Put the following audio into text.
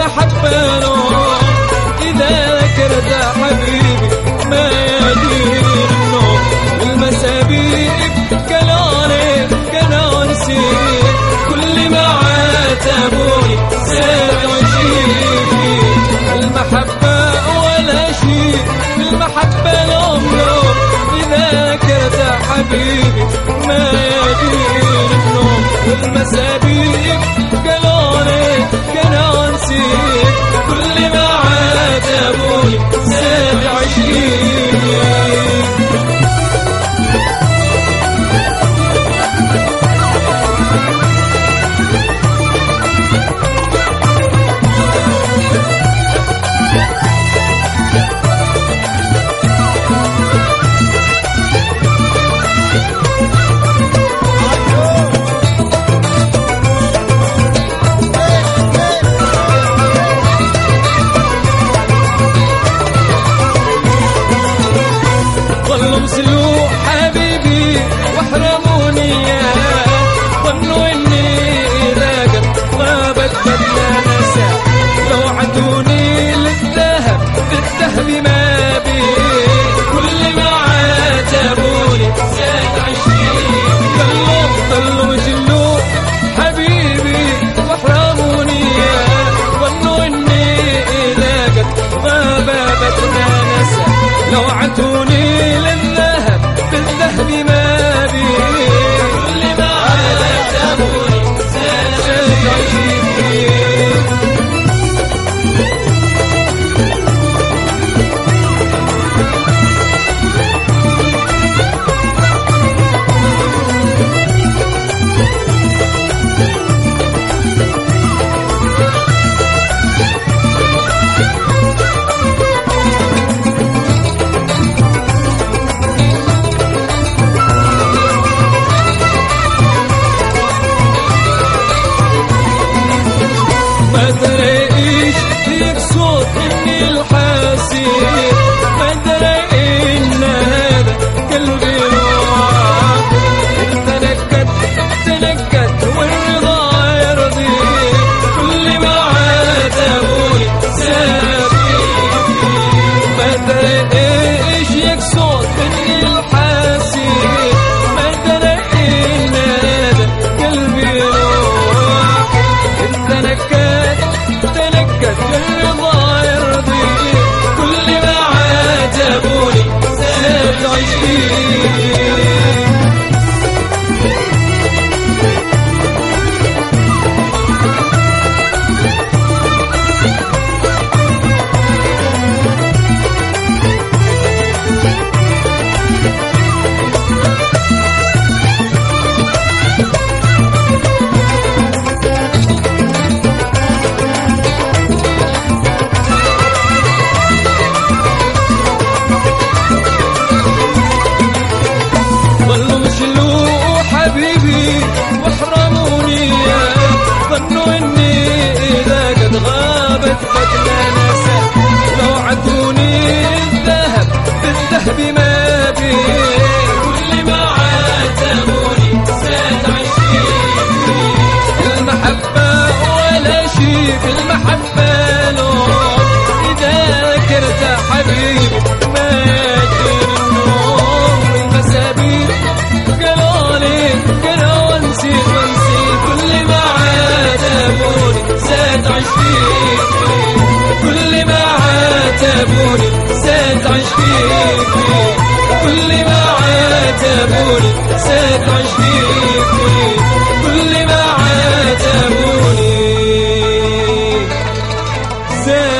المحبة نور إذا حبيبي ما يدين النوم المسابيب كلوني كنونسي كل المحبة ولا المحبة إذا حبيبي ما والمسابيب Yeah. ما ولا شي في المحبة لون إذا ذكرت حبيبي ما يجري النوم المسابير قالولي قالوا نسيت ونسيت كل ما عاتبوني زاد عشقي كل ما عاتبوني زاد عشقي كل ما عاتبوني زاد عشقي زاد عشقي